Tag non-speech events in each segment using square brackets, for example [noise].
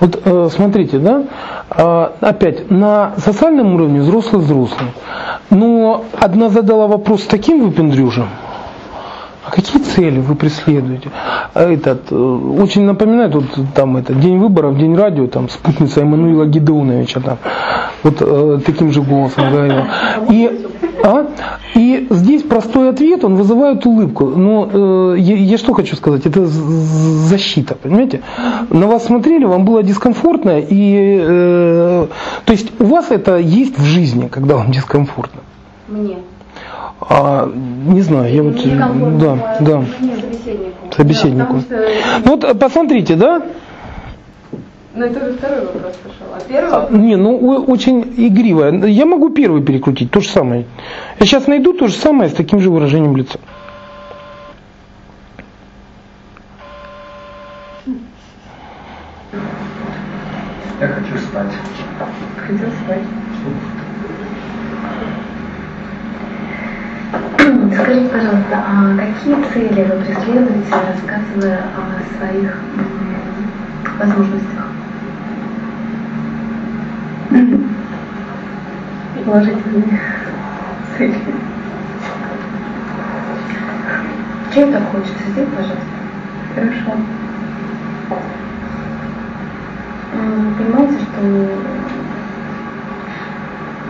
Вот э, смотрите, да, э, опять на социальном уровне взрослый взрослый. Но одна задала вопрос таким выпендрюжем, а какие цели вы преследуете? Этот, э, очень напоминает вот там это, день выборов, день радио, там спутница Эммануила Гидеоновича там, вот э, таким же голосом говорила. И, а? и здесь простой ответ, он вызывает улыбку. Но э, я, я что хочу сказать, это защита, понимаете? На вас смотрели, вам было дискомфортно, и э, то есть у вас это есть в жизни, когда вам дискомфортно. Мне. А, не знаю, я вот, Мне да, да, собеседнику. Да, что, Ну вот э, посмотрите, да? Ну это уже второй вопрос пошел. А первый А, Не, ну очень игривая. Я могу первый перекрутить, то же самое. Я сейчас найду то же самое с таким же выражением лица. Я хочу спать. Хотел спать. Скажите, пожалуйста, а какие цели вы преследуете, рассказывая о своих возможностях? Положительные цели. Чего так хочется? Сделай, пожалуйста. Хорошо. Понимаете, что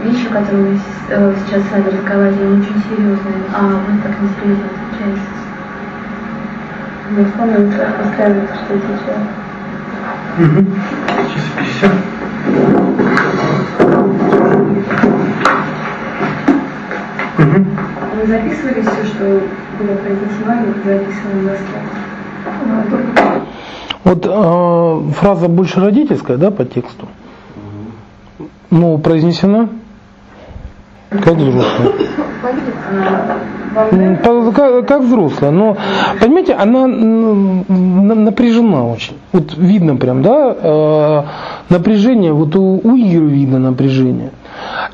вещи, которые мы с- э, сейчас с вами разговаривали, они очень серьезные, а вы так несерьезно встречаетесь. Не становится устраивается, что сейчас. Сейчас 50. Записывали все, что было произнесено, вы записывали на слух? Вот э, фраза больше родительская, да, по тексту? Ну, произнесена? Как взрослая. Как, как взрослая, но, понимаете, она напряжена очень. Вот видно прям, да, э, напряжение, вот у, у Иры видно напряжение.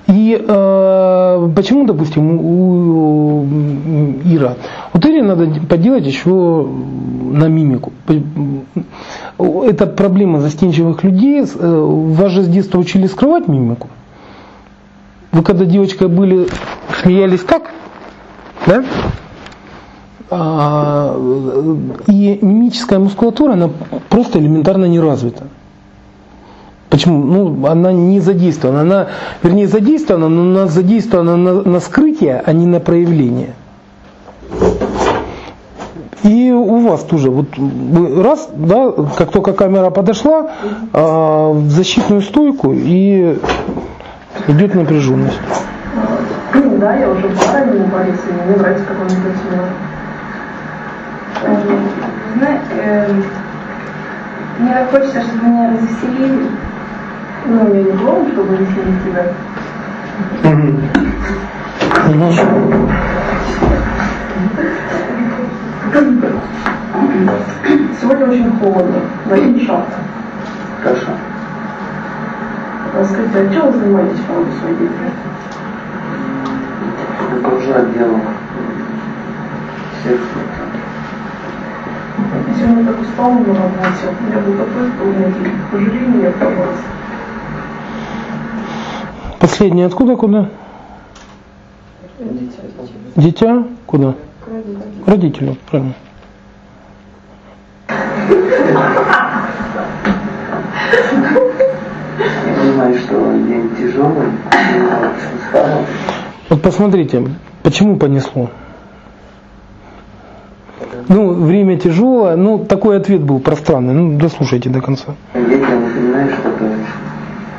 И э, почему, допустим, у, у Ира, вот Ире надо поделать еще на мимику. Это проблема застенчивых людей. Э, Вас же с детства учили скрывать мимику. Вы когда девочкой были, смеялись так, да? А, и мимическая мускулатура, она просто элементарно не развита. Почему? Ну, она не задействована. Она, вернее, задействована, но она задействована на, на скрытие, а не на проявление. И у вас тоже, вот раз, да, как только камера подошла, а, в защитную стойку и идет напряженность. Ну Да, я уже пара, не боюсь, и мне нравится, как он идет Знаете, эм, мне так хочется, чтобы меня развеселили. Ну, я не клоун, чтобы веселить тебя. Сегодня очень холодно, надень шапку. Хорошо. Скажите, а чем вы занимаетесь по роду своей деятельности? Руковожу отделом всех Я сегодня так устал на работе. У меня был такой трудный день. Пожалей меня, пожалуйста. Последний откуда куда? Дитя куда? К родителю, правильно. Я понимаю, что день тяжелый. Вот посмотрите, почему понесло? Ну, время тяжелое, ну, такой ответ был пространный, ну, дослушайте до конца. Детям напоминаю что-то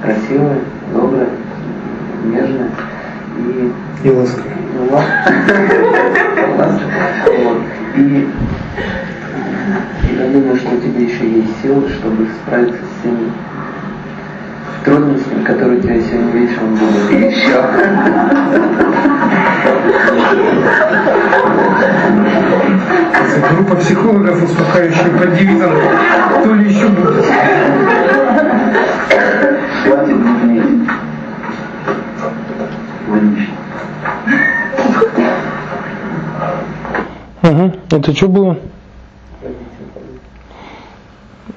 красивое, доброе, нежное и И ласково. Ла- ласковое. Вот. И я думаю, что у тебя еще есть силы, чтобы справиться с теми трудностями, которые у тебя сегодня вечером будут. И еще. Группа психологов, успокаивающих под девизом, то ли еще будет. Хватит. Водички. Угу. Это что было?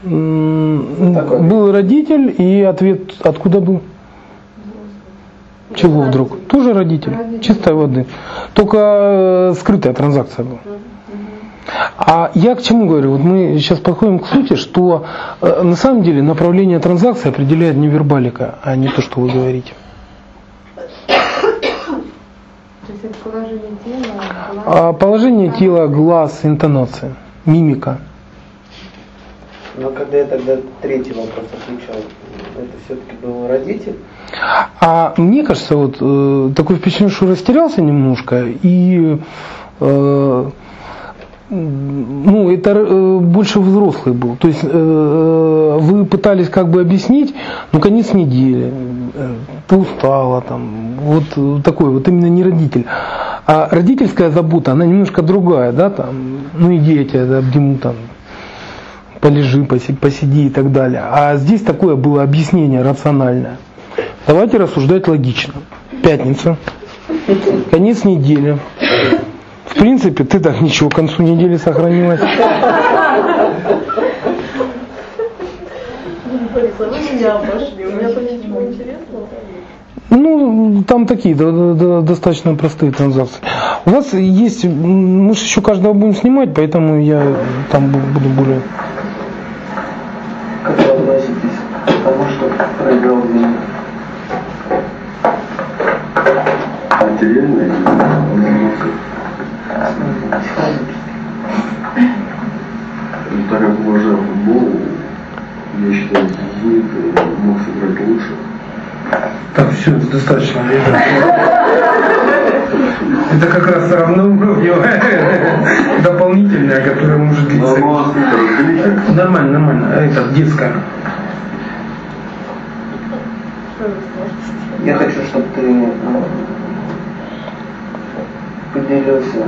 М, был родитель, и ответ откуда был? Чего вдруг? Тоже родитель, чистой воды. Только э, скрытая транзакция была. А я к чему говорю? Вот мы сейчас подходим к сути, что э, на самом деле направление транзакции определяет не вербалика, а не то, что вы говорите. Положение тела, глаз. А положение тела, глаз, интонация, мимика. Но когда я тогда третий вопрос отвечал, это все-таки был родитель? А мне кажется, вот э, такое впечатление, что растерялся немножко и э, ну, это э, больше взрослый был. То есть э, э, вы пытались как бы объяснить, ну, конец недели, э, ты устала, там, вот э, такой, вот именно не родитель. А родительская забота, она немножко другая, да, там, ну и дети, да, обниму там, полежи, поси- посиди и так далее. А здесь такое было объяснение рациональное. Давайте рассуждать логично. Пятница, конец недели. В принципе, ты так ничего к концу недели сохранилась. Ну, там такие да, да, достаточно простые транзакции. У вас есть, мы же еще каждого будем снимать, поэтому я там бу- буду более... Как вы относитесь к тому, что проиграл деньги? Материально или Ну, Так как уважаю футбол, я считаю, Зенит э, мог сыграть лучше. Так, все, достаточно. Это как раз равноуровневая дополнительная, которая может Ну, может, разделить? Нормально, нормально. А Это детская. Я хочу, чтобы ты э, поделился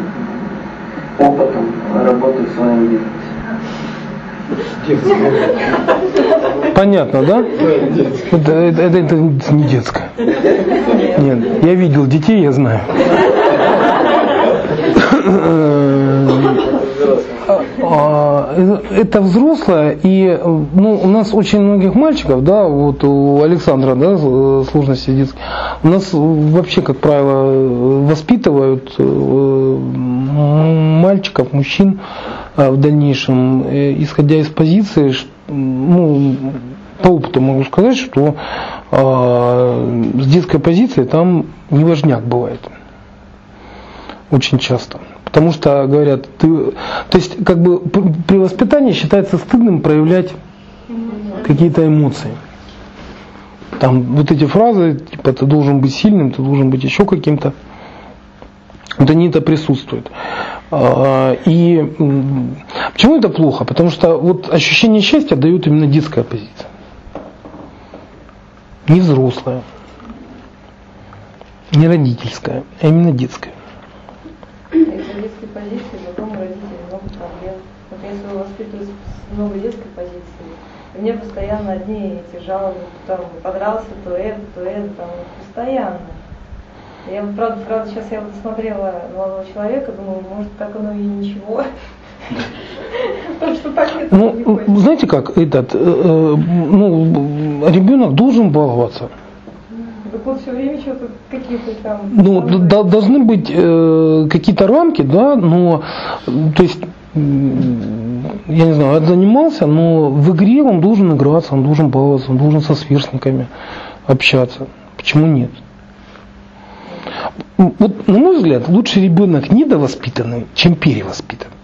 опытом работы в своем бизнесе. Понятно, да? Это, это, это- это не детская. Нет, я видел детей, я знаю. А, Это взрослая, и ну, у нас очень многих мальчиков, да, вот у Александра, да, сложности детские, у нас вообще, как правило, воспитывают э, мальчиков, мужчин э, в дальнейшем, э, исходя из позиции, ну, по опыту могу сказать, что э, с детской позиции там неважняк бывает. Очень часто. Потому что говорят, ты, то есть как бы при воспитании считается стыдным проявлять какие-то эмоции. Там вот эти фразы, типа ты должен быть сильным, ты должен быть еще каким-то. Вот они это присутствуют. А, И почему это плохо? Потому что вот ощущение счастья дает именно детская позиция. Не взрослая, не родительская, а именно детская. Позиции потом у родителей много проблем. Вот я свою воспитываю с новой детской позиции. И мне постоянно одни эти жалобы, там, подрался, то это, то это, там, постоянно. Я вот, правда, правда, сейчас я вот смотрела молодого человека, думаю, может, так оно и ничего. [laughs] Ну, знаете как, этот, э, э, ну, ребенок должен баловаться. Так вот все время что-то какие-то там... Ну, д- д- должны быть э, какие-то рамки, да, но, то есть, я не знаю, занимался, но в игре он должен играться, он должен баловаться, он должен со сверстниками общаться. Почему нет? Вот, на мой взгляд, лучше ребенок недовоспитанный, чем перевоспитанный.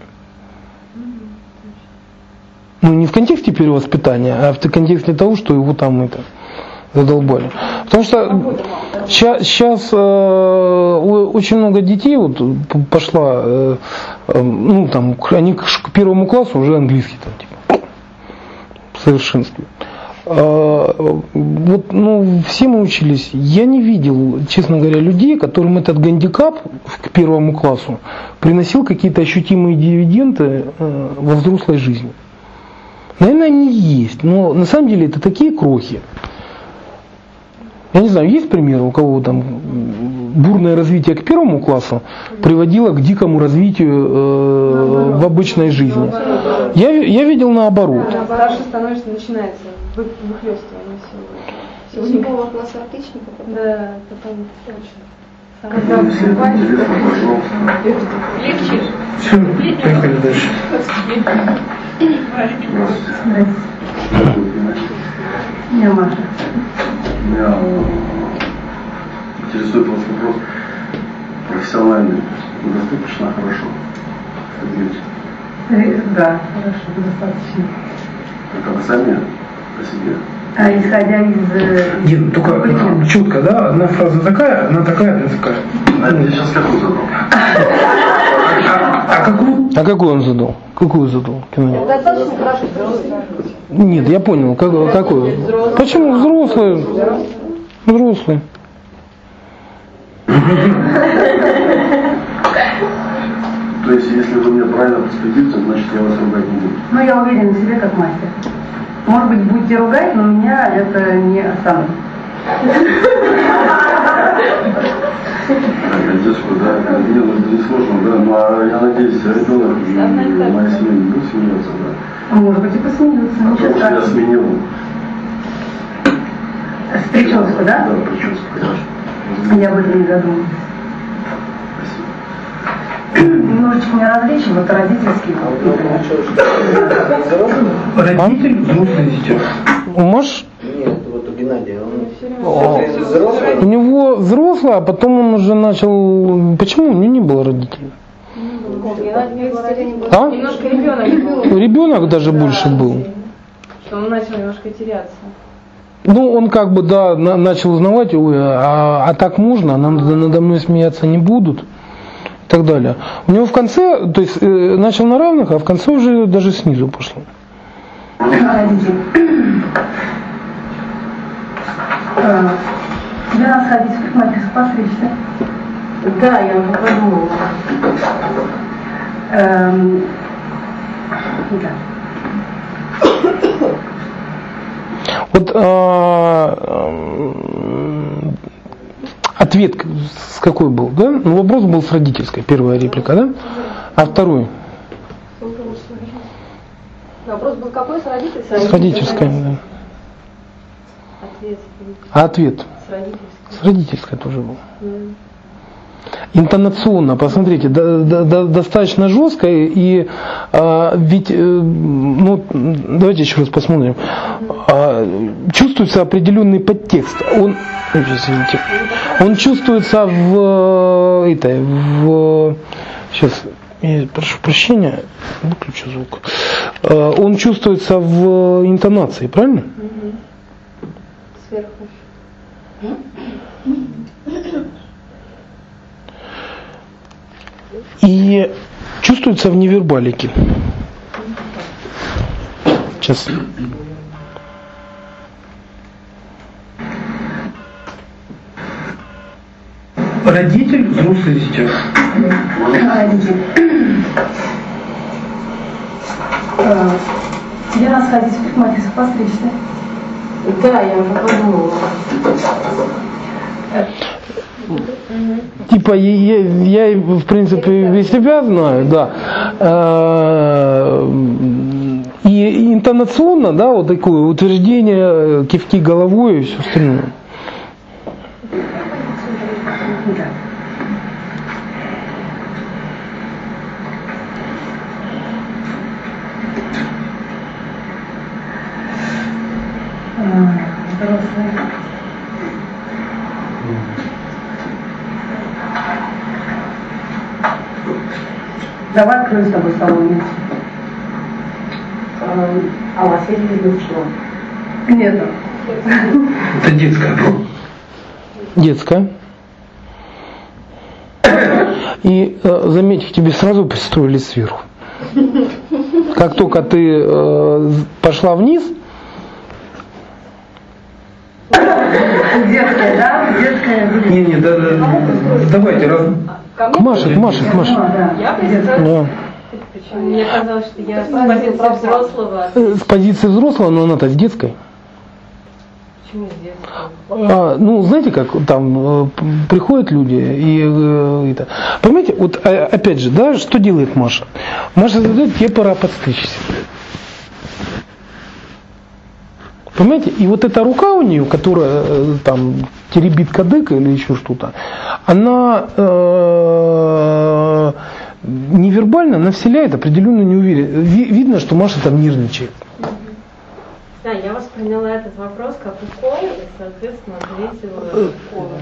Ну, не в контексте перевоспитания, а в контексте того, что его там это задолбали. Потому что сейчас, очень много детей вот пошла, э, э, ну там, они к первому классу уже английский там типа в совершенстве. А, Вот, ну, все мы учились. Я не видел, честно говоря, людей, которым этот гандикап к первому классу приносил какие-то ощутимые дивиденды э, во взрослой жизни. Наверное, они есть, но на самом деле это такие крохи. Я не знаю, есть примеры, у кого там бурное развитие к первому классу приводило к дикому развитию э, в обычной жизни. Я, я видел наоборот. Старше становишься, начинается вы- выхлестывание всего. всего. Седьмого класса отличника. Да, потом. Телефон, пожалуйста. Легче. Понимаете? Я Маша. Меня э, интересует вас вопрос профессиональный. Вы достаточно хорошо ответите. Да, хорошо, достаточно. Это вы сами о себе. А исходя из... э, Дин, только причин. четко, да? Одна фраза такая, одна такая, одна такая. А я сейчас какую задал? [laughs] А, а какую? А какую он задал? Какую задал? Кино? Взрослый. Нет, я понял, как, какую. Почему взрослый? Взрослый. То есть, если вы мне правильно подтвердите, значит я вас ругать не буду. Ну, я уверена в себе как мастер. Может быть, будете ругать, но меня это не остановит. А детскую, да, не, ну это несложно, да, ну а я надеюсь, ребенок и моя семья не будет смеяться, да. Может быть, и посмеются, Потому ничего что я сменил, С прическу, да? да, прическу, конечно. Я об этом не задумалась. Спасибо. Немножечко меня различим, вот родительский. Родитель взрослый сейчас. Маш Нет, вот у Геннадия, он О. у него взрослый, а потом он уже начал... Почему? У него не было родителей. А? Немножко ребенок был, Ребенок даже больше был. что он начал немножко теряться. Ну, он как бы, да, на- начал узнавать, ой, а, а так можно, нам надо- надо мной смеяться не будут и так далее. У него в конце, то есть э, начал на равных, а в конце уже даже снизу пошло. Родитель. Э, Тебе надо сходить в парикмахерскую постричься. Да, я уже подумала. Эм, да. Вот а, м, ответ с какой был, да? Ну, вопрос был с родительской, первая реплика, да? А второй Вопрос был какой с родительской? с родительской, да. А ответ с родительской. с родительской тоже был. Интонационно, посмотрите, да- да- да- достаточно жестко и а, ведь, э, ну, давайте еще раз посмотрим, А, чувствуется определенный подтекст. Он, извините. он чувствуется в, э, это, в, сейчас, я прошу прощения, выключу звук. А, Он чувствуется в интонации, правильно? Сверху. и чувствуется в невербалике. Сейчас. Родитель взрослый сейчас. Родитель. Тебе надо сходить в парикмахерскую постричься. Да, я уже подумала. Типа я, я, в принципе и себя знаю, да. Э, И интонационно, да, вот такое утверждение, кивки головой и все остальное. Давай откроем с тобой салон. А у вас есть безусловно? Нету. Это детская. Детская. И э, заметь, к тебе сразу пристроили сверху. Как только ты э, пошла вниз, Детская, да? Детская. Не, не, да, да, давайте, раз... Машет, машет, машет. Я Да. Почему? Мне казалось, что я с позиции взрослого. Э, С позиции взрослого, но она-то с детской. А, ну, знаете, как там э, приходят люди и э, это. Понимаете, вот э, опять же, да, что делает Маша? Маша задает, тебе пора подстричься. Понимаете? И вот эта рука у нее, которая э, там теребит кадык или еще что-то, она э, невербально, она вселяет определенную неуверенность. Видно, что Маша там нервничает. Да, я восприняла этот вопрос как укол и, соответственно, ответила уколом.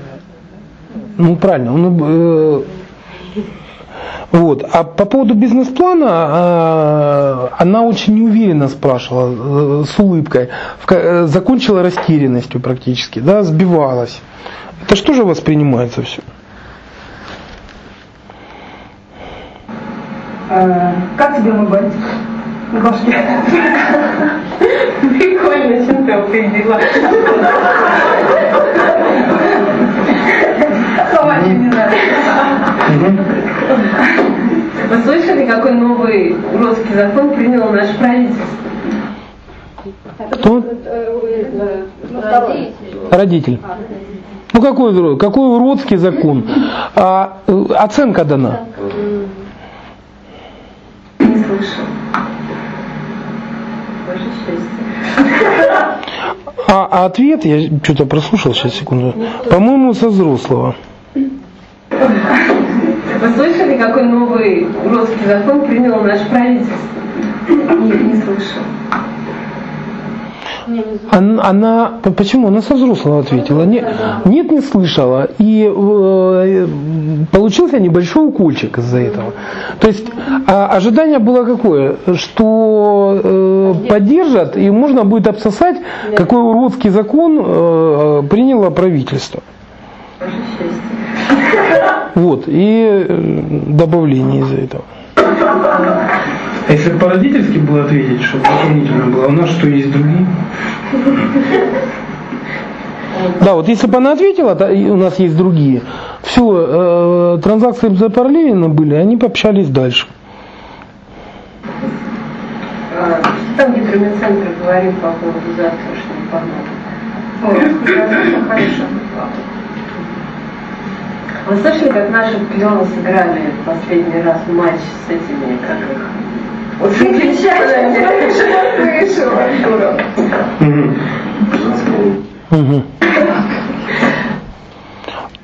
Ну, правильно. Он, э, вот. А по поводу бизнес-плана, э, она очень неуверенно спрашивала, э, с улыбкой, в, э, закончила растерянностью практически, да, сбивалась. Это что же воспринимается все? А, как тебе мой бантик? Башке. Прикольно, чем ты определила. Не надо. Вы слышали, какой новый уродский закон принял наш правительство? Кто? Родитель. Ну какой, какой уродский закон? А, э, оценка дана. Не слышал. Больше счастья. А, а ответ, я что-то прослушал сейчас, секунду. По-моему, со взрослого. Вы слышали, какой новый уродский закон принял наш правительство? Не, не слышал. Она, она- почему? Она со взрослого ответила. Не- нет, не слышала. И э, получился небольшой укольчик из-за этого. То есть а, ожидание было какое? Что э, поддержат и можно будет обсосать, какой уродский закон э, приняло правительство. Вот, и э, добавление из-за этого. А если по-родительски было ответить, чтобы дополнительно было, у нас что, есть другие? Да, вот если бы она ответила, то у нас есть другие. Все, э, транзакции запараллелено были, они пообщались дальше. А, там гидромедцентр говорил по поводу завтрашнего погоды? Ой, хорошо. Вы слышали, как наши пионы сыграли последний раз матч с этими, как их? Я слышала. [laughs]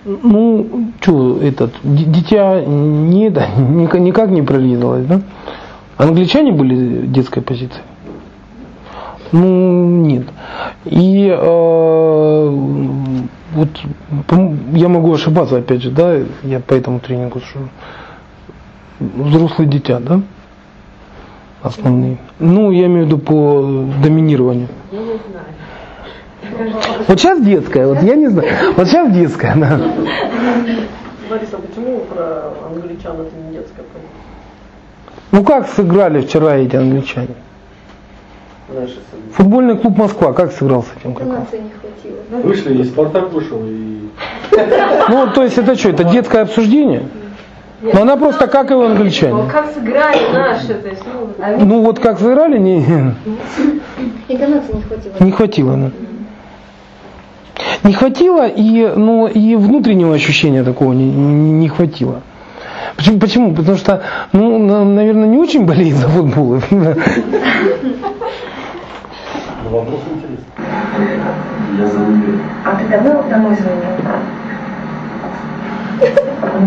Ну, что, этот, ди- дитя не, никак, [laughs] никак не пролизалось, да? Англичане были детской позиции? Ну, нет. И э, вот я могу ошибаться, опять же, да, я по этому тренингу, что взрослые дитя, да? Основные. Ну, я имею в виду по доминированию. Я не знаю. Вот сейчас детская, вот я не знаю. Вот сейчас детская, да. Лариса, а почему про англичан это не детская? Ну как сыграли вчера эти англичане? Наши Футбольный клуб Москва как сыграл с этим? Как? Вышли, и Спартак вышел, и Ну, то есть это что, это детское обсуждение? Ну она просто как и у Ну, англичане. как сыграли наши, то есть, ну, они Ну вот как сыграли, не, Интонации не хватило. не хватило. Да. Не хватило, и, ну, и внутреннего ощущения такого не, не, не хватило. Почему? Почему? Потому что, ну, на- наверное, не очень болеет за футбол. [laughs] Ну, вопрос интересный. Я забыл. А ты давно домой звонил?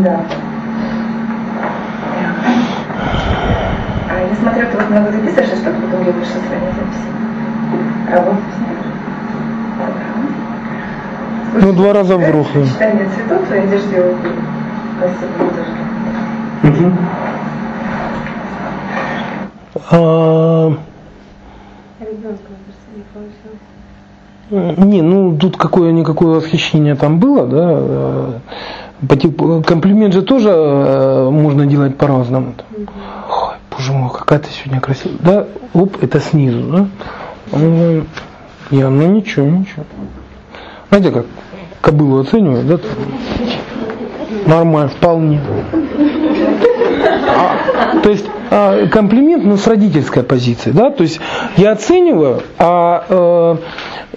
Да. А я смотрю, ты вот много записываешь, а что потом я вышла свои записи. Работаешь с ней? Ну, два раза взрослый. Читание цветов в твоей одежде убью. Спасибо, тоже. Мгм. А, ребенка, получилось. Не, ну тут какое-никакое восхищение там было, да. э, по типу- комплимент же тоже э, можно делать по-разному. Ой, боже мой, какая ты сегодня красивая. Да, оп, это снизу, да. Ну, Я, ну ничего, ничего. Знаете, как кобылу оценивают, да? Нормально, вполне. А, то есть комплимент, но с родительской позиции, да, то есть я оцениваю, а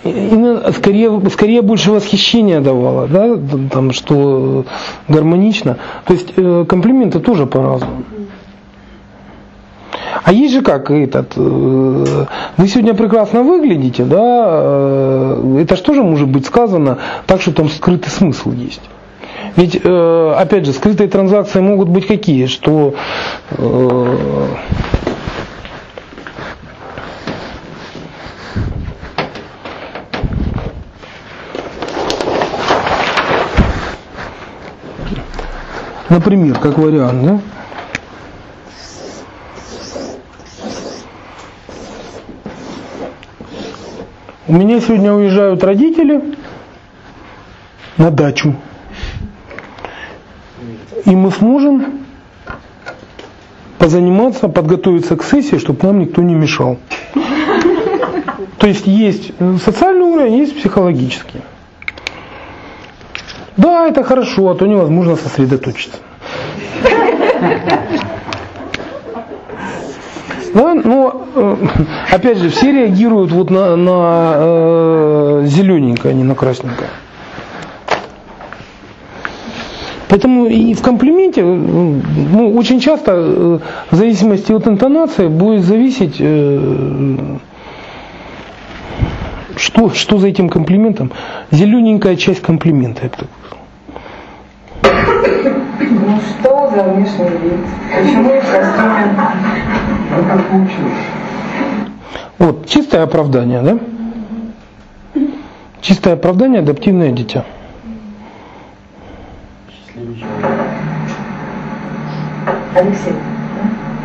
э, скорее, скорее больше восхищения давала, да, там, что гармонично. То есть э, комплименты тоже по-разному. А есть же как этот, э, вы сегодня прекрасно выглядите, да, э, это же может быть сказано так, что там скрытый смысл есть. Ведь, э, опять же, скрытые транзакции могут быть какие, что Например, как вариант, да? У меня сегодня уезжают родители на дачу. И мы сможем позаниматься, подготовиться к сессии, чтобы нам никто не мешал. То есть есть социальный уровень, есть психологический. Да, это хорошо, а то невозможно сосредоточиться. Да, но э, опять же, все реагируют вот на, на э, зелененькое, а не на красненькое. Поэтому и в комплименте ну, очень часто э, в зависимости от интонации будет зависеть, э, что, что за этим комплиментом. Зелененькая часть комплимента. Это ну что за внешний вид? Почему в костюме? Ну как получилось? Вот, чистое оправдание, да? Чистое оправдание, адаптивное дитя. Алексей.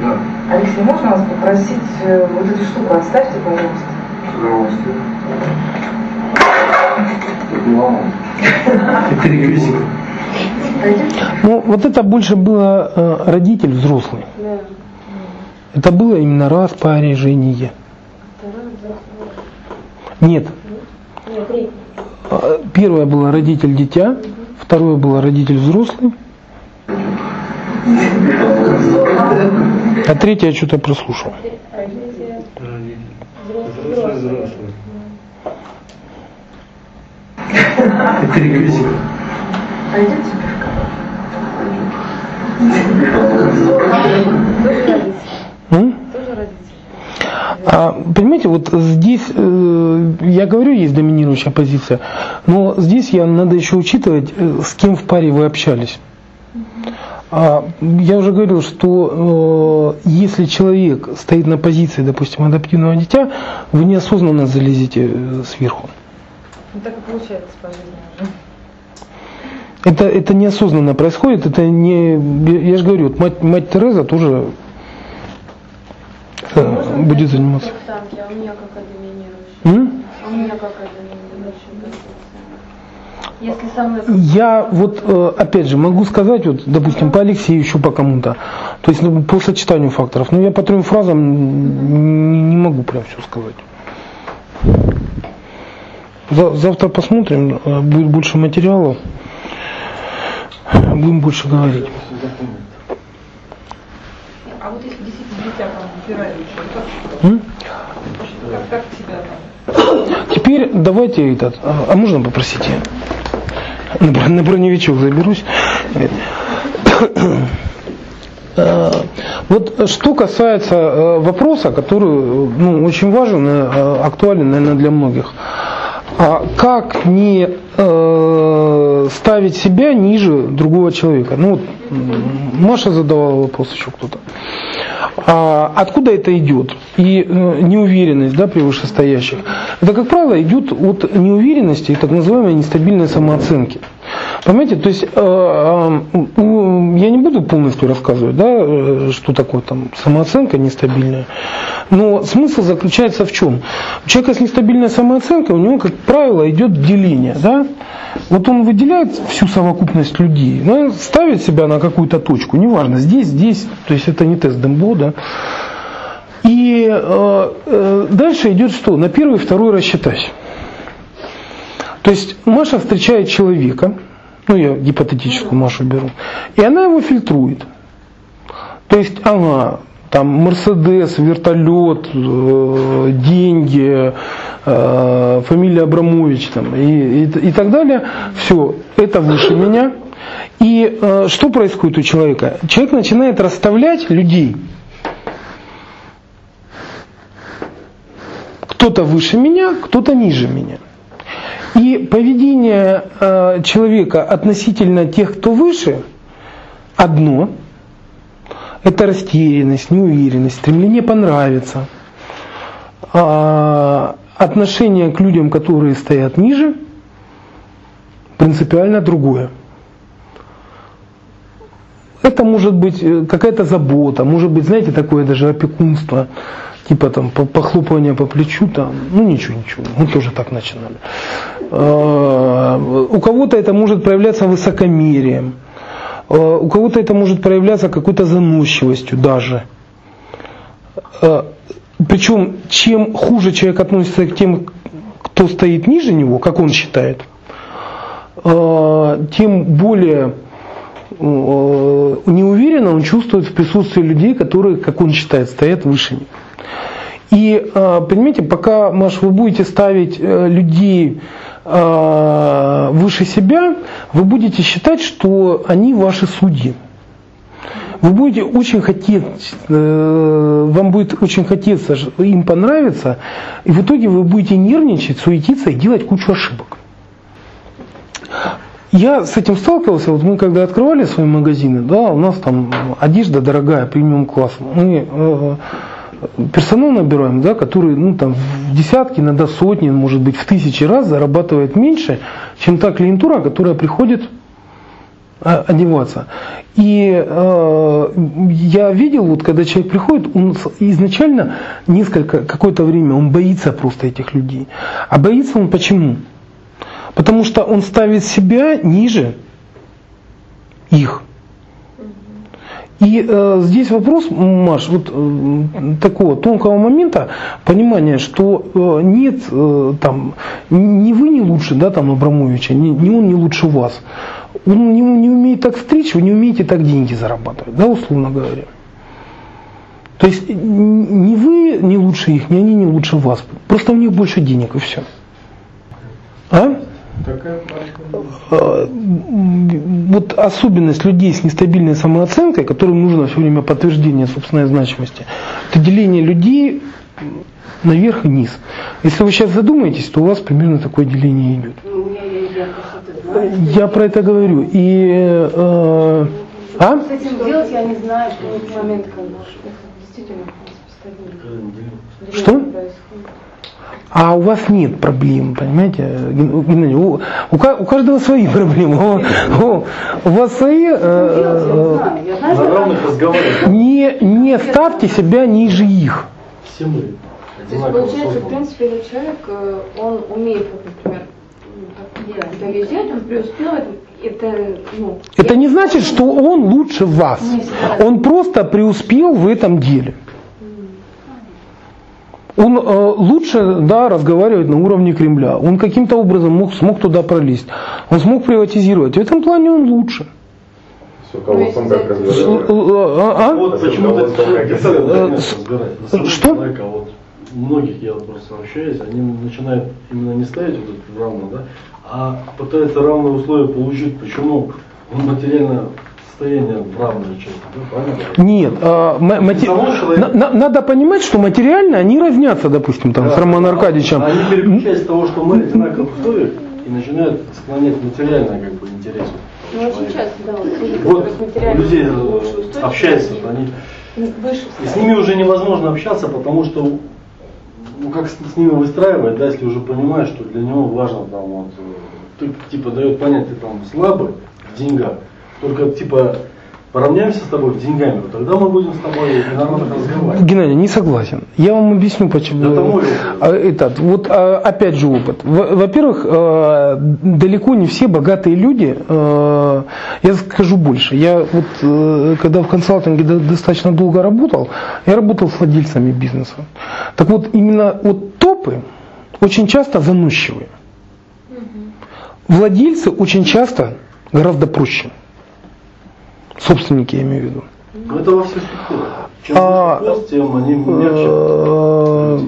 Да? Алексей, можно вас попросить э, вот эту штуку оставьте, пожалуйста? С удовольствием. Ну, вот это больше было э, родитель взрослый. Да. Это было именно распоряжение. Нет. А, первое было родитель дитя, второе было родитель взрослый. А третье я что-то прослушал. Пойдете? А, понимаете, вот здесь, э, я говорю, есть доминирующая позиция, но здесь я надо еще учитывать, э, с кем в паре вы общались. А, я уже говорил, что э, если человек стоит на позиции, допустим, адаптивного дитя, вы неосознанно залезете э, сверху. Ну так и получается по жизни уже. Это, это неосознанно происходит, это не, я же говорю, вот мать, мать Тереза тоже э, будет заниматься. Танки, а у меня какая доминирующая? А у меня доминирующая если со мной... Я вот, э, опять же, могу сказать, вот, допустим, по Алексею, еще по кому-то, то есть ну, по сочетанию факторов, но я по трем фразам не, не могу прям все сказать. Завтра посмотрим, э, будет больше материалов будем больше говорить. А вот если там как? Теперь давайте этот, а, можно попросить я? На, на броневичок заберусь. А, вот что касается э, вопроса, который ну, очень важен и э, актуален, наверное, для многих. А как не э, ставить себя ниже другого человека? Ну вот Маша задавала вопрос еще кто-то. А откуда это идет? И э, неуверенность да, при вышестоящих. Это, как правило, идет от неуверенности и так называемой нестабильной самооценки. Понимаете, то есть э, э, я не буду полностью рассказывать, да, э, что такое там самооценка нестабильная, но смысл заключается в чем? У человека с нестабильной самооценкой, у него, как правило, идет деление, да, вот он выделяет всю совокупность людей, да, ставит себя на какую-то точку, неважно, здесь, здесь, то есть это не тест Дембо, да, и э, э, дальше идет что? На первый, второй рассчитайся. То есть Маша встречает человека, ну я гипотетическую Машу беру, и она его фильтрует. То есть ага, там Мерседес, вертолет, э, деньги, э, фамилия Абрамович там, и, и, и так далее, все, это выше меня. И э, что происходит у человека? Человек начинает расставлять людей кто-то выше меня, кто-то ниже меня. И поведение э, человека относительно тех, кто выше, одно – это растерянность, неуверенность, стремление понравиться. А отношение к людям, которые стоят ниже, принципиально другое. Это может быть э, какая-то забота, может быть, знаете, такое даже опекунство, типа там похлопывание по плечу, там, ну ничего, ничего, мы тоже так начинали. А, у кого-то это может проявляться высокомерием, а, у кого-то это может проявляться какой-то заносчивостью даже. А, Причем, чем хуже человек относится к тем, кто стоит ниже него, как он считает, тем более неуверенно он чувствует в присутствии людей, которые, как он считает, стоят выше них. И, э, понимаете, пока, Маш, вы будете ставить э, людей выше себя, вы будете считать, что они ваши судьи. Вы будете очень хотеть, вам будет очень хотеться им понравиться, и в итоге вы будете нервничать, суетиться и делать кучу ошибок. Я с этим сталкивался, вот мы когда открывали свои магазины, да, у нас там одежда дорогая, премиум класс. Мы э, персонал набираем, да, который ну, там, в десятки, иногда сотни, может быть, в тысячи раз зарабатывает меньше, чем та клиентура, которая приходит э, одеваться. И э, я видел, вот когда человек приходит, он изначально несколько, какое-то время, он боится просто этих людей. А боится он почему? Потому что он ставит себя ниже их. И э, здесь вопрос, Маш, вот э, такого тонкого момента, понимания, что э, нет э, там, не вы не лучше, да, там Абрамовича, не, не он не лучше вас. Он не, не умеет так стричь, вы не умеете так деньги зарабатывать, да, условно говоря. То есть не вы не лучше их, не они не лучше вас. Просто у них больше денег и все. А? А, вот особенность людей с нестабильной самооценкой, которым нужно все время подтверждение собственной значимости, это деление людей наверх и низ. Если вы сейчас задумаетесь, то у вас примерно такое деление идет. Ну, я про это говорю. И, э, а? С этим делать я не знаю, в момент, когда действительно Что? А у вас нет проблем, понимаете? Геннадий, у, у каждого свои проблемы. У, у вас свои... Э, не, не ставьте себя ниже их. Все мы. То есть получается, в принципе, этот человек, э, он умеет, например, это везет, он преуспел, это, ну, это не значит, что он лучше вас. Он просто преуспел в этом деле он э, лучше да, разговаривает на уровне Кремля. Он каким-то образом мог, смог туда пролезть. Он смог приватизировать. В этом плане он лучше. Ну, а, а? Вот почему-то что? Вот многих я просто общаюсь, они начинают именно не ставить вот это равно, да, а пытаются равные условия получить. Почему? Он материально состояние да, правильно? Нет, а, мати... на, на, надо понимать, что материально они разнятся, допустим, там, да, с Романом Аркадьевичем. Они переключаются с того, что мы одинаковых условиях, и начинают склонять материально как бы интерес. Ну, очень часто, да, вот, вот людей э, общаются, они, и с ними уже невозможно общаться, потому что ну как с, с ними выстраивать, да, если уже понимаешь, что для него важно там вот, э, ты типа дает понять, ты там слабый в деньгах, только типа поравняемся с тобой деньгами, вот тогда мы будем с тобой нормально разговаривать. Геннадий, не согласен. Я вам объясню, почему. Это мой Этот, вот а, опять же опыт. Во-первых, э, далеко не все богатые люди, э, я скажу больше, я вот э, когда в консалтинге достаточно долго работал, я работал с владельцами бизнеса. Так вот, именно вот топы очень часто заносчивые. Владельцы очень часто гораздо проще собственники, я имею в виду. Ну, это во всех Чем а, пост, тем они мягче. Э,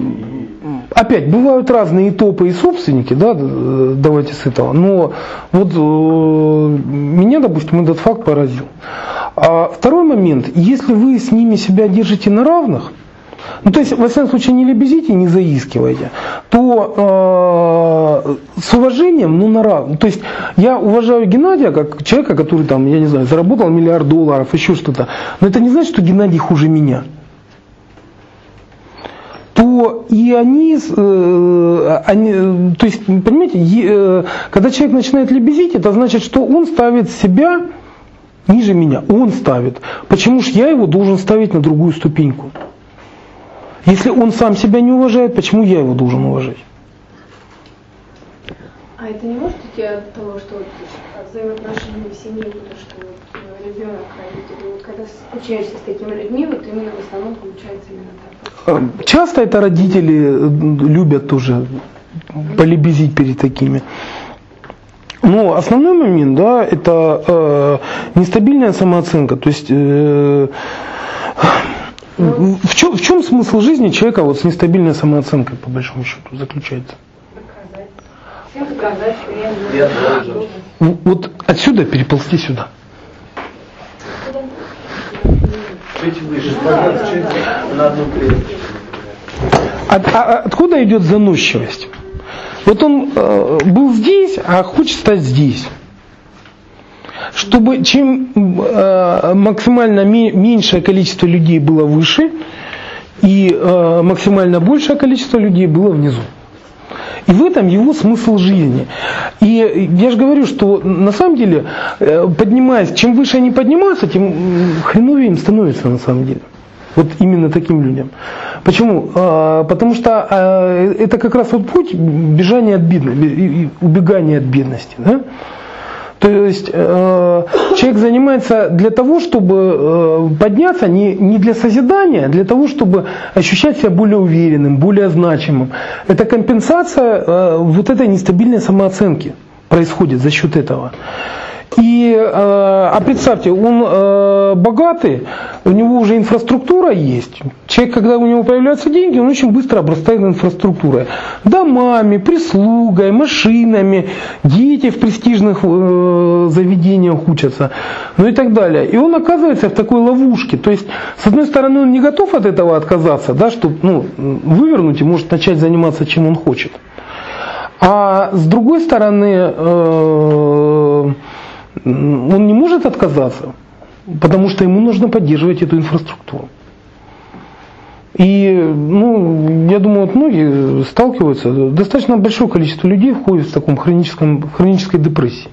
опять, бывают разные топы и собственники, да, давайте с этого. Но вот э, меня, допустим, этот факт поразил. А второй момент, если вы с ними себя держите на равных, ну то есть, во всяком случае, не лебезите, не заискивайте, то э, с уважением, ну, на равном. То есть, я уважаю Геннадия как человека, который там, я не знаю, заработал миллиард долларов, еще что-то. Но это не значит, что Геннадий хуже меня то и они, э, они то есть, понимаете, э, когда человек начинает лебезить, это значит, что он ставит себя ниже меня, он ставит. Почему же я его должен ставить на другую ступеньку? Если он сам себя не уважает, почему я его должен уважать? А это не может идти от того, что вот взаимоотношения в семье, потому что вот э, ребенок, родители, вот когда общаешься с такими людьми, вот именно в основном получается именно так. Э, часто это родители э, любят тоже полебезить перед такими. Но основной момент, да, это э, нестабильная самооценка. То есть э, в, чем, в чем смысл жизни человека вот с нестабильной самооценкой, по большому счету, заключается? Вот отсюда переползти сюда. От, а, откуда идет заносчивость? Вот он э, был здесь, а хочет стать здесь чтобы чем э, максимально меньшее количество людей было выше и э, максимально большее количество людей было внизу. И в этом его смысл жизни. И я же говорю, что на самом деле, э, поднимаясь, чем выше они поднимаются, тем хреновее им становится на самом деле. Вот именно таким людям. Почему? А, потому что а, это как раз вот путь бежания от бедности, убегания от бедности. Да? То есть э, человек занимается для того, чтобы э, подняться, не, не для созидания, а для того, чтобы ощущать себя более уверенным, более значимым. Это компенсация э, вот этой нестабильной самооценки происходит за счет этого. И, э, а представьте, он э, богатый, у него уже инфраструктура есть. Человек, когда у него появляются деньги, он очень быстро обрастает инфраструктурой. Домами, прислугой, машинами, дети в престижных э, заведениях учатся, ну и так далее. И он оказывается в такой ловушке. То есть, с одной стороны, он не готов от этого отказаться, да, чтобы ну, вывернуть и может начать заниматься чем он хочет. А с другой стороны, э, он не может отказаться, потому что ему нужно поддерживать эту инфраструктуру. И, ну, я думаю, вот многие сталкиваются, достаточно большое количество людей входит в таком хроническом, хронической депрессии,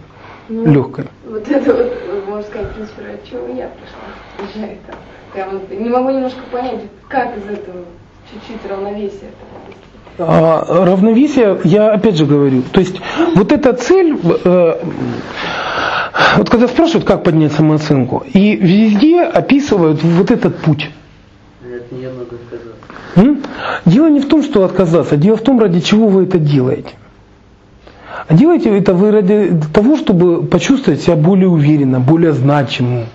ну, легкой. Вот это вот, можно сказать, в принципе, от чего я пришла. Это. Я вот не могу немножко понять, как из этого чуть-чуть равновесие а, равновесие, я опять же говорю, то есть вот эта цель, э, вот когда спрашивают, как поднять самооценку, и везде описывают вот этот путь. Это не я могу отказаться. Дело не в том, что отказаться, дело в том, ради чего вы это делаете. А делаете это вы ради того, чтобы почувствовать себя более уверенно, более значимым.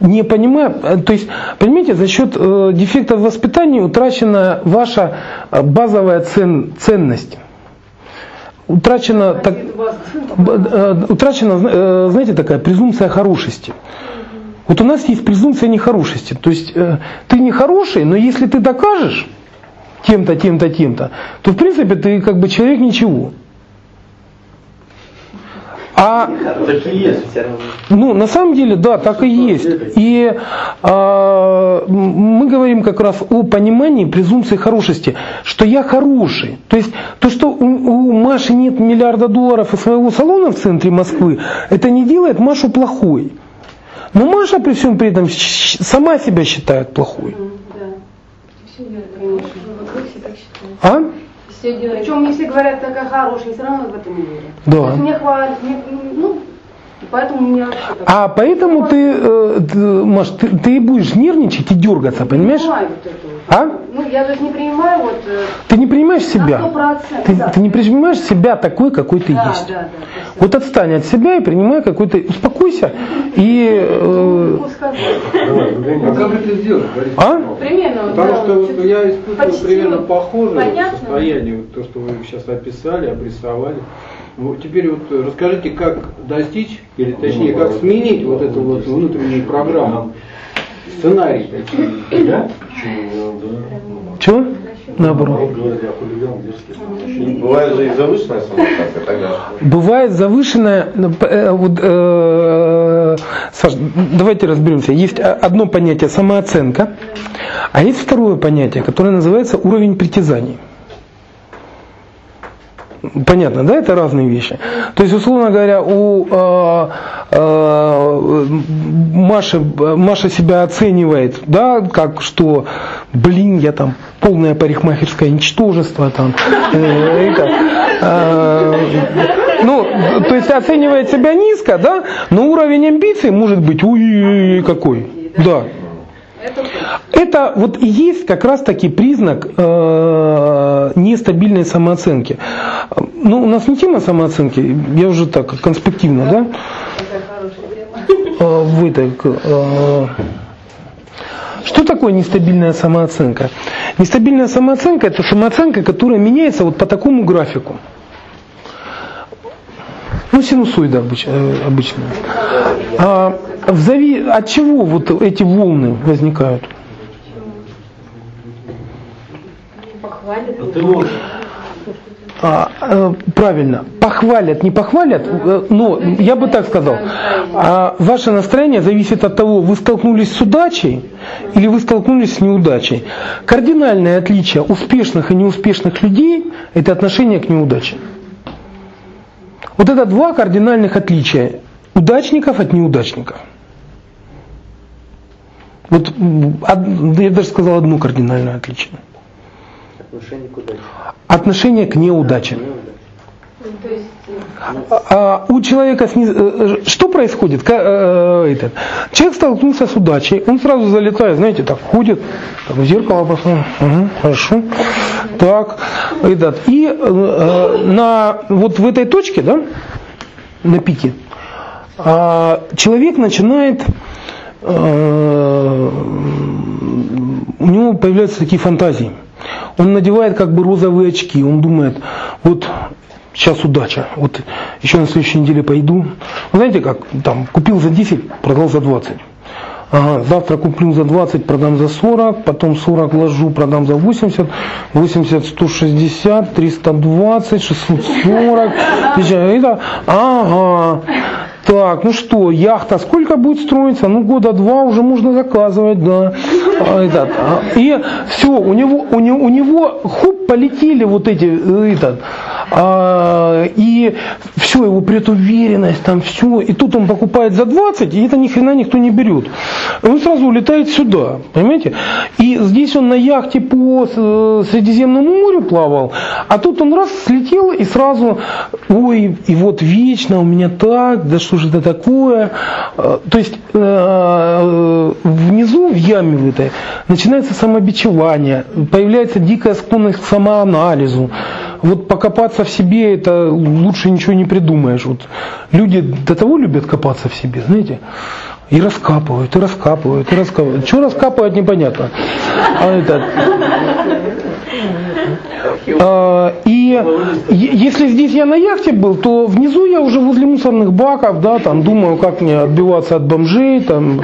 Не понимая, э, то есть, понимаете, за счет э, дефектов воспитания утрачена ваша э, базовая цен, ценность утрачена, так, э, утрачена, э, знаете, такая презумпция хорошести. Вот у нас есть презумпция нехорошести. То есть э, ты не хороший, но если ты докажешь тем-то, тем-то, тем-то, то в принципе ты как бы человек ничего. А, так и есть. Ну, на самом деле, да, так и есть. И а, мы говорим как раз о понимании презумпции хорошести, что я хороший. То есть то, что у, у Маши нет миллиарда долларов и своего салона в центре Москвы, это не делает Машу плохой. Но Маша при всем при этом сама себя считает плохой. А? Все делают. Причем не все говорят, такая хорошая, все равно в этом не верят. Да. Мне хвалят, мне, ну, Поэтому у меня а поэтому ты, э, ты Маш, ты, ты будешь нервничать и дергаться, понимаешь? вот это А? Ну, я даже не принимаю вот... Э, ты не принимаешь себя. Ты, да. ты не принимаешь себя такой, какой ты да, есть. Да, да, вот отстань от себя и принимай какой-то... Успокойся и... Э... А как это сделать, Борис? А? Примерно. Потому да, что вот я испытываю примерно похожее состояние, вот то, что вы сейчас описали, обрисовали. Ну, теперь вот расскажите, как достичь, или точнее, как сменить вот эту вот внутреннюю программу Сценарий. Я? Чего? Наоборот. Бывает же и завышенная самооценка тогда. Бывает завышенная, э, вот, э, Саш, давайте разберемся. Есть одно понятие самооценка, а есть второе понятие, которое называется уровень притязаний. Понятно, да, это разные вещи. То есть, условно говоря, у э, э, Маши, Маша себя оценивает, да, как что, блин, я там полное парикмахерское ничтожество там. Э, это, э, ну, то есть оценивает себя низко, да, но уровень амбиций может быть ой какой. Да. Это вот и есть как раз таки признак э, нестабильной самооценки. Ну, у нас не тема самооценки, я уже так конспективно, да? Э, в этой, э, что такое нестабильная самооценка? Нестабильная самооценка – это самооценка, которая меняется вот по такому графику. Ну, синусоида э, обычно. А, в зави... От чего вот эти волны возникают? А, а, правильно, похвалят, не похвалят, э, но я бы так сказал, а ваше настроение зависит от того, вы столкнулись с удачей или вы столкнулись с неудачей. Кардинальное отличие успешных и неуспешных людей – это отношение к неудаче. Вот это два кардинальных отличия удачников от неудачников. Вот я даже сказал одно кардинальное отличие. Отношение к удаче. Отношение к неудаче. А, а, у человека сниз... Э, э, что происходит? Э, этот. Человек столкнулся с удачей, он сразу залетает, знаете, так ходит, так, в зеркало посмотрел, угу, хорошо, так, этот. И э, на вот в этой точке, да, на пике, э, человек начинает э, у него появляются такие фантазии. Он надевает как бы розовые очки, он думает, вот сейчас удача, вот еще на следующей неделе пойду. Вы знаете как, там, купил за 10, продал за 20. Ага, завтра куплю за 20, продам за 40, потом 40 ложу, продам за 80, 80, 160, 320, 640, это, ага, так, ну что, яхта сколько будет строиться? Ну, года два уже можно заказывать, да. А, этот, а, и все, у него, у него, у него хоп, полетели вот эти, э, этот, и все, его предуверенность, там все, и тут он покупает за 20, и это ни хрена никто не берет. Он сразу улетает сюда, понимаете? И здесь он на яхте по э, Средиземному морю плавал, а тут он раз слетел и сразу, ой, и вот вечно у меня так, да что же это такое. Э, то есть э, внизу, в яме в этой, начинается самобичевание, появляется дикая склонность к самоанализу. Вот покопаться в себе, это лучше ничего не придумаешь. Вот люди до того любят копаться в себе, знаете. И раскапывают, и раскапывают, и раскапывают. Что раскапывать, непонятно. А это, а, и если здесь я на яхте был, то внизу я уже возле мусорных баков, да, там думаю, как мне отбиваться от бомжей, там,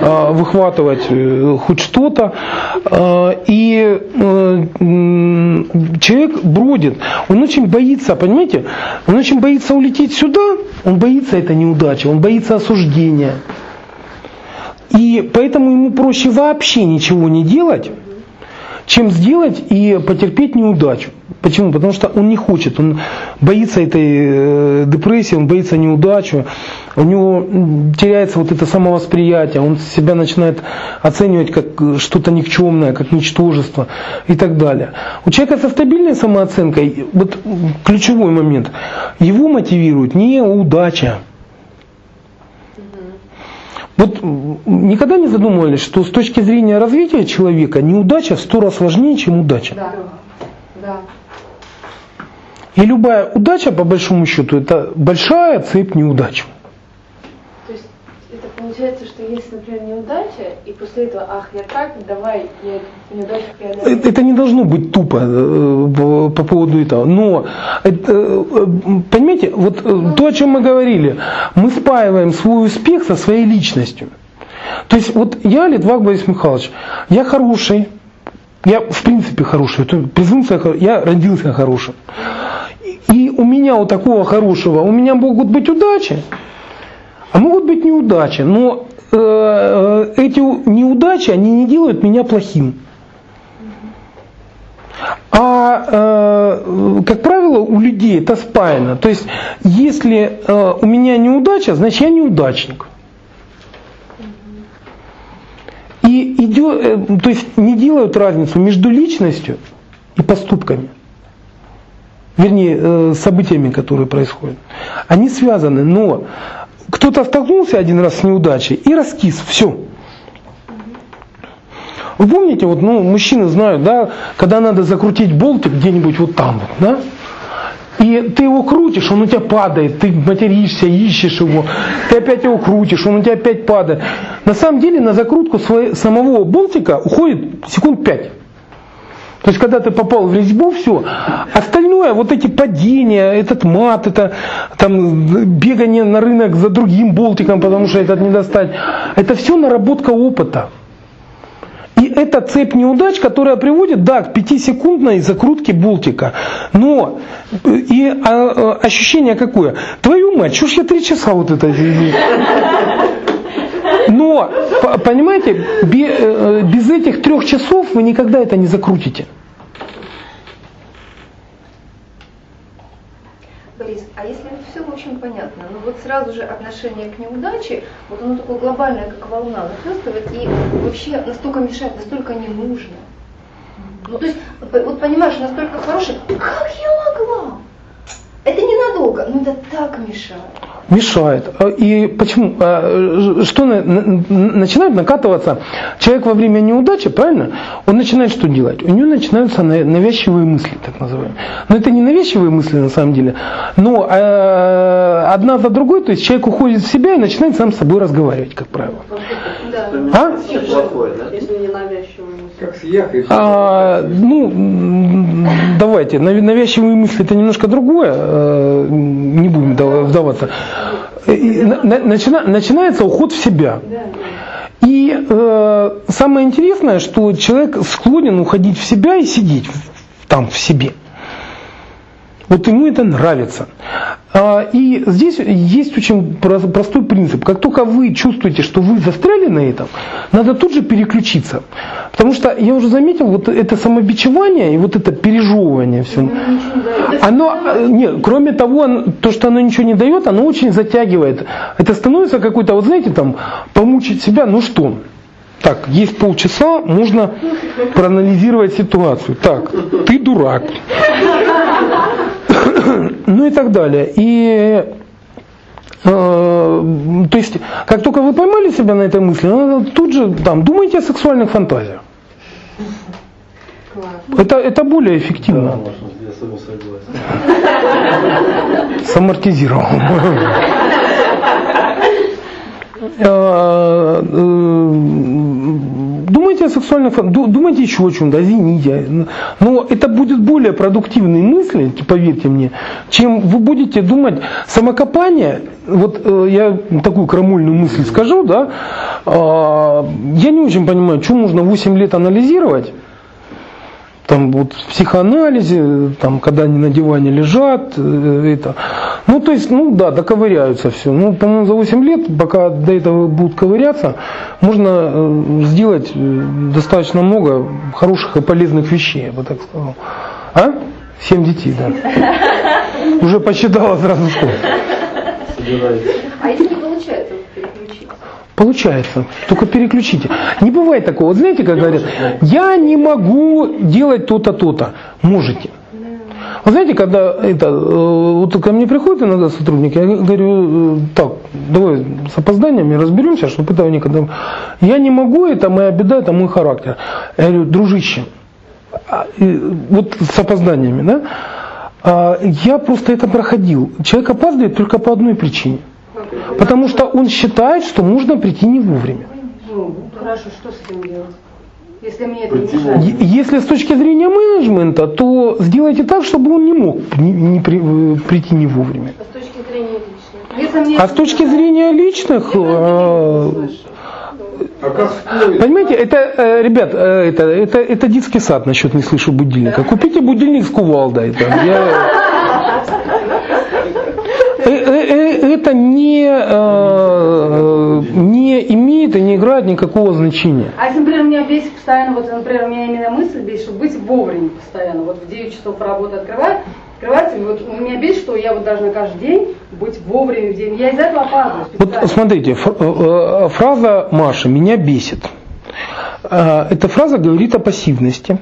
а, выхватывать э, хоть что-то. А, и э, человек бродит, он очень боится, понимаете, он очень боится улететь сюда, он боится этой неудачи, он боится осуждения. И поэтому ему проще вообще ничего не делать, чем сделать и потерпеть неудачу. Почему? Потому что он не хочет, он боится этой э, депрессии, он боится неудачи, у него теряется вот это самовосприятие, он себя начинает оценивать как что-то никчемное, как ничтожество и так далее. У человека со стабильной самооценкой, вот ключевой момент, его мотивирует не удача, вот никогда не задумывались, что с точки зрения развития человека неудача в сто раз сложнее, чем удача. Да. Да. И любая удача, по большому счету, это большая цепь неудач. Получается, что есть, например, неудача, и после этого, ах, я так, давай я неудачу преодолею. Это не должно быть тупо э, по поводу этого. Но, это, э, понимаете, вот э, то, о чем мы говорили, мы спаиваем свой успех со своей личностью. То есть вот я, Литвак Борис Михайлович, я хороший, я в принципе хороший, это презумпция, я родился хорошим. И у меня у такого хорошего, у меня могут быть удачи, а могут быть неудачи. Но э, э эти неудачи, они не делают меня плохим. А, э, как правило, у людей это спаяно. То есть, если э, у меня неудача, значит я неудачник. И идет, э, то есть не делают разницу между личностью и поступками. Вернее, э, событиями, которые происходят. Они связаны, но кто-то столкнулся один раз с неудачей и раскис, все. Вы помните, вот, ну, мужчины знают, да, когда надо закрутить болтик где-нибудь вот там вот, да? И ты его крутишь, он у тебя падает, ты материшься, ищешь его, ты опять его крутишь, он у тебя опять падает. На самом деле на закрутку своего, самого болтика уходит секунд пять. То есть, когда ты попал в резьбу, все. Остальное, вот эти падения, этот мат, это там бегание на рынок за другим болтиком, потому что этот не достать, это все наработка опыта. И это цепь неудач, которая приводит, да, к пятисекундной закрутке болтика. Но и а, а, ощущение какое? Твою мать, что ж я три часа вот это но, понимаете, э, без этих трех часов вы никогда это не закрутите. Борис, а если все очень понятно, но вот сразу же отношение к неудаче, вот оно такое глобальное, как волна, нахлестывает и вообще настолько мешает, настолько не нужно. Ну то есть, вот понимаешь, настолько хороший, как я могла? Это ненадолго, но это так мешает мешает. А, и почему? А, что начинает накатываться? Человек во время неудачи, правильно? Он начинает что делать? У него начинаются навязчивые мысли, так называемые. Но это не навязчивые мысли на самом деле, но а, одна за другой, то есть человек уходит в себя и начинает сам с собой разговаривать, как правило. Да. А? Если не навязчивые как съехать? А, ну, давайте, навязчивые мысли это немножко другое, э, не будем вдаваться. Начина, начинается уход в себя. И э, самое интересное, что человек склонен уходить в себя и сидеть там в себе. Вот ему это нравится. А, и здесь есть очень простой принцип. Как только вы чувствуете, что вы застряли на этом, надо тут же переключиться. Потому что я уже заметил, вот это самобичевание и вот это пережевывание все. Оно, э, нет, кроме того, то, что оно ничего не дает, оно очень затягивает. Это становится какой-то, вот знаете, там, помучить себя, ну что, так, есть полчаса, можно проанализировать ситуацию. Так, ты дурак. [coughs] ну и так далее. И э, то есть, как только вы поймали себя на этой мысли, ну, тут же там думайте о сексуальных фантазиях. Это, это более эффективно. Да, я с тобой согласен. Самортизировал. [laughs] Э, э, думайте сексуальной еще о чем-то, извините. Но это будет более продуктивные мысли, поверьте мне, чем вы будете думать самокопание. Вот э, я такую крамольную мысль скажу, да, я не очень понимаю, что можно 8 лет анализировать, там вот в психоанализе, там, когда они на диване лежат, э, это. Ну, то есть, ну да, доковыряются все. Ну, по-моему, за 8 лет, пока до этого будут ковыряться, можно э, сделать э, достаточно много хороших и полезных вещей, я бы так сказал. А? Семь детей, да. [laughs] Уже посчитала сразу сколько. А если получается. Только переключите. Не бывает такого. Вот знаете, как говорят, я не могу делать то-то, то-то. Можете. Вы знаете, когда это, э, вот ко мне приходят иногда сотрудники, я говорю, э, так, давай с опозданиями разберемся, чтобы этого никогда... Я не могу, это моя беда, это мой характер. Я говорю, дружище, а, вот с опозданиями, да, а, я просто это проходил. Человек опаздывает только по одной причине – Потому что он считает, что можно прийти не вовремя. Ну, хорошо, что с этим делать? Если мне это мешает. Если с точки зрения менеджмента, то сделайте так, чтобы он не мог не, не при, э, прийти не вовремя. А с точки зрения личных? А с точки зрения личных, э, А Понимаете, это, э, ребят, э, это, это, это детский сад насчет не слышу будильника. Купите будильник с кувалдой. Это, я... это не, не имеет и не играет никакого значения. А если, например, меня бесит постоянно, вот, например, у меня именно мысль бесит, чтобы быть вовремя постоянно. Вот в 9 часов работа открывает, открывается, и вот у меня бесит, что я вот должна каждый день быть вовремя в день. Я из-за этого опаздываю. Вот смотрите, фраза Маши «меня бесит». Эта фраза говорит о пассивности.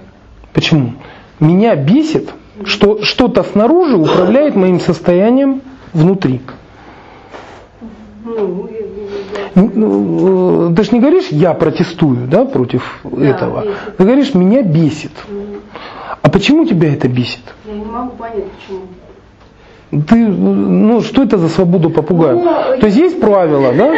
Почему? Меня бесит, что что-то снаружи управляет моим состоянием внутри. Ну, ну, ты же не говоришь, я протестую да, против да, этого. Бесит. Ты говоришь, меня бесит. А почему тебя это бесит? Я не могу понять, почему. Ты, ну, что это за свободу попугая? Ну, То есть есть правила, да?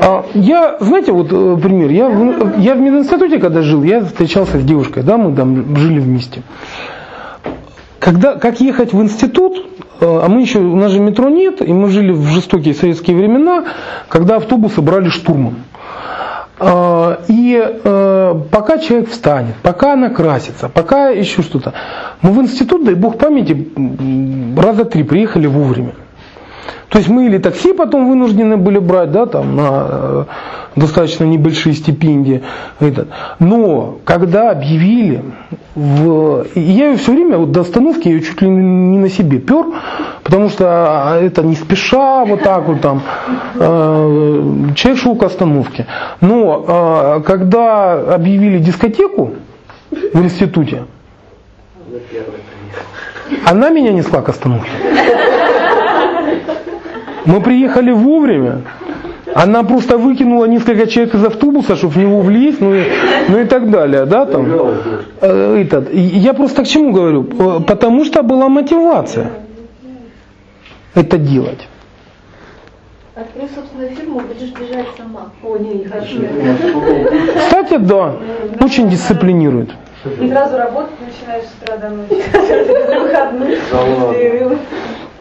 А, я, знаете, вот э, пример, я в, я в мединституте, когда жил, я встречался с девушкой, да, мы там жили вместе. Когда, как ехать в институт, э, а мы еще, у нас же метро нет, и мы жили в жестокие советские времена, когда автобусы брали штурмом. А, и э, пока человек встанет, пока она красится, пока еще что-то. Мы в институт, дай бог памяти, раза три приехали вовремя. То есть мы или такси потом вынуждены были брать, да, там на э, достаточно небольшие стипендии. Этот. Но когда объявили, в, я ее все время вот до остановки ее чуть ли не на себе пер, потому что а, это не спеша, вот так вот там, э, человек шел к остановке. Но э, когда объявили дискотеку в институте, она меня несла к остановке. Мы приехали вовремя. Она просто выкинула несколько человек из автобуса, чтобы в него влезть, ну и, ну и так далее, да, там. Э, этот. Я просто к чему говорю? Э, потому что была мотивация это делать. Открой собственную фирму, будешь бежать сама. О, не, не хочу. Кстати, да, очень дисциплинирует. И сразу работать начинаешь с утра до ночи. Выходных.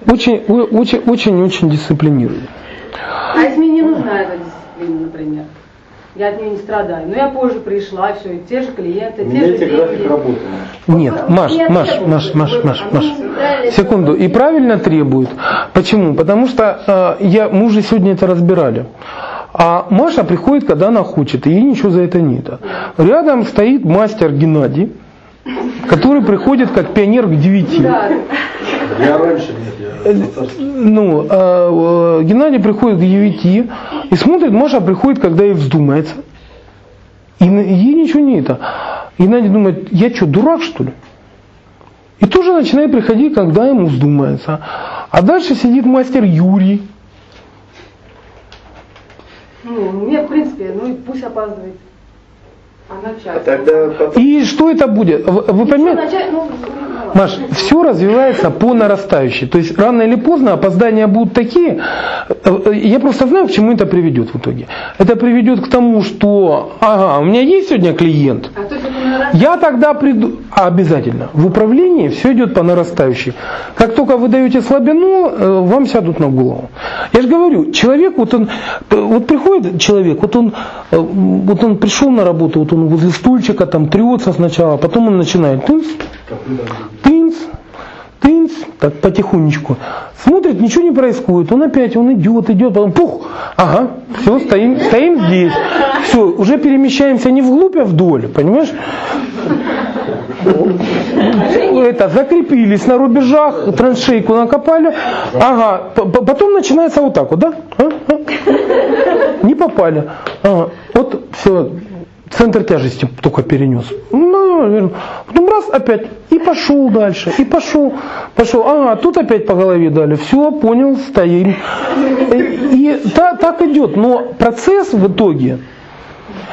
Очень, очень, очень, очень дисциплинирует. А если мне не нужна эта дисциплина, например? Я от нее не страдаю. Но я позже пришла, все, и те же клиенты, те же деньги. работы. Нет, Маш, Маш, Маш, Маш, Маш, Маш, секунду. И правильно требует. Почему? Потому что э, я, мы уже сегодня это разбирали. А Маша приходит, когда она хочет, и ей ничего за это нет. Рядом стоит мастер Геннадий, который приходит как пионер к девяти. Я раньше нет, я Ну, а, э, Геннадий приходит к девяти и смотрит, Маша приходит, когда ей вздумается. И ей ничего не это. Геннадий думает, я что, дурак что ли? И тоже начинает приходить, когда ему вздумается. А дальше сидит мастер Юрий. Ну, мне, в принципе, ну и пусть опаздывает. А тогда... И что это будет? Вы понимаете? Ну, Маш, все развивается по нарастающей. То есть рано или поздно опоздания будут такие. Я просто знаю, к чему это приведет в итоге. Это приведет к тому, что, ага, у меня есть сегодня клиент. А Я тогда приду. А обязательно. В управлении все идет по нарастающей. Как только вы даете слабину, э, вам сядут на голову. Я же говорю, человек, вот он, вот приходит человек, вот он, э, вот он пришел на работу, вот он возле стульчика там трется сначала, потом он начинает тынц, тынц, так потихонечку. Смотрит, ничего не происходит, он опять, он идет, идет, потом пух, ага, все, стоим, стоим здесь. Все, уже перемещаемся не вглубь, а вдоль, понимаешь? это, закрепились на рубежах, траншейку накопали. Ага, потом начинается вот так вот, да? А? А? Не попали. Ага. Вот все, центр тяжести только перенес. Ну, потом раз опять, и пошел дальше, и пошел, пошел. Ага, тут опять по голове дали. Все, понял, стоим. И та, так идет. Но процесс в итоге,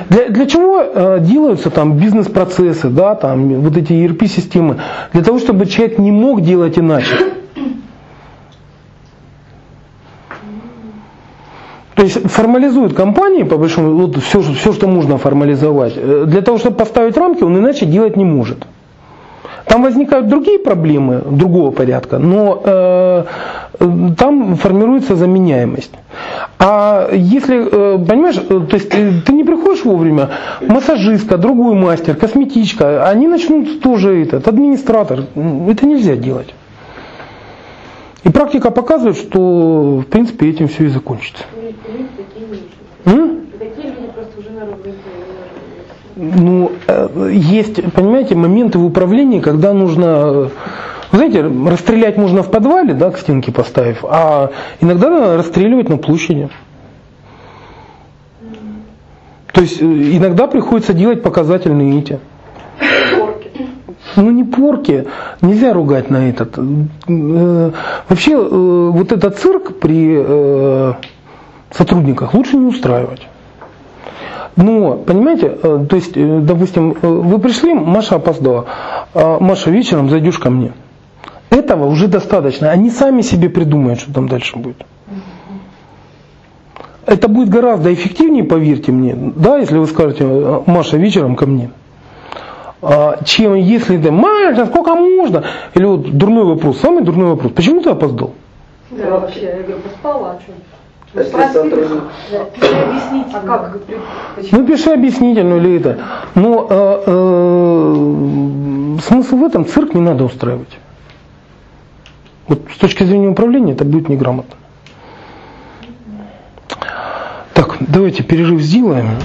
для, для чего э, делаются там бизнес-процессы, да, там вот эти ERP-системы? Для того, чтобы человек не мог делать иначе. То есть формализуют компании, по большому вот все, все, что можно формализовать. Э, для того, чтобы поставить рамки, он иначе делать не может. Там возникают другие проблемы другого порядка, но э, там формируется заменяемость. А если, э, понимаешь, э, то есть ты не приходишь вовремя, массажистка, другой мастер, косметичка, они начнут тоже этот, администратор. Это нельзя делать. И практика показывает, что в принципе этим все и закончится. Ну, есть, понимаете, моменты в управлении, когда нужно знаете, расстрелять можно в подвале, да, к стенке поставив, а иногда надо расстреливать на площади. То есть э, иногда приходится делать показательные эти. Ну не порки, нельзя ругать на этот. Э, вообще э, вот этот цирк при сотрудниках лучше не устраивать. Но, понимаете, то есть, допустим, вы пришли, Маша опоздала, а Маша вечером зайдешь ко мне. Этого уже достаточно. Они сами себе придумают, что там дальше будет. Это будет гораздо эффективнее, поверьте мне, да, если вы скажете, Маша, вечером ко мне. А, чем если ты, Маша, сколько можно? Или вот дурной вопрос, самый дурной вопрос, почему ты опоздал? Да, вообще, я говорю, поспала, а что? Ну. А как? Ну, пиши объяснительную или это. Но э, э, смысл в этом, цирк не надо устраивать. Вот с точки зрения управления это будет неграмотно. Так, давайте перерыв сделаем.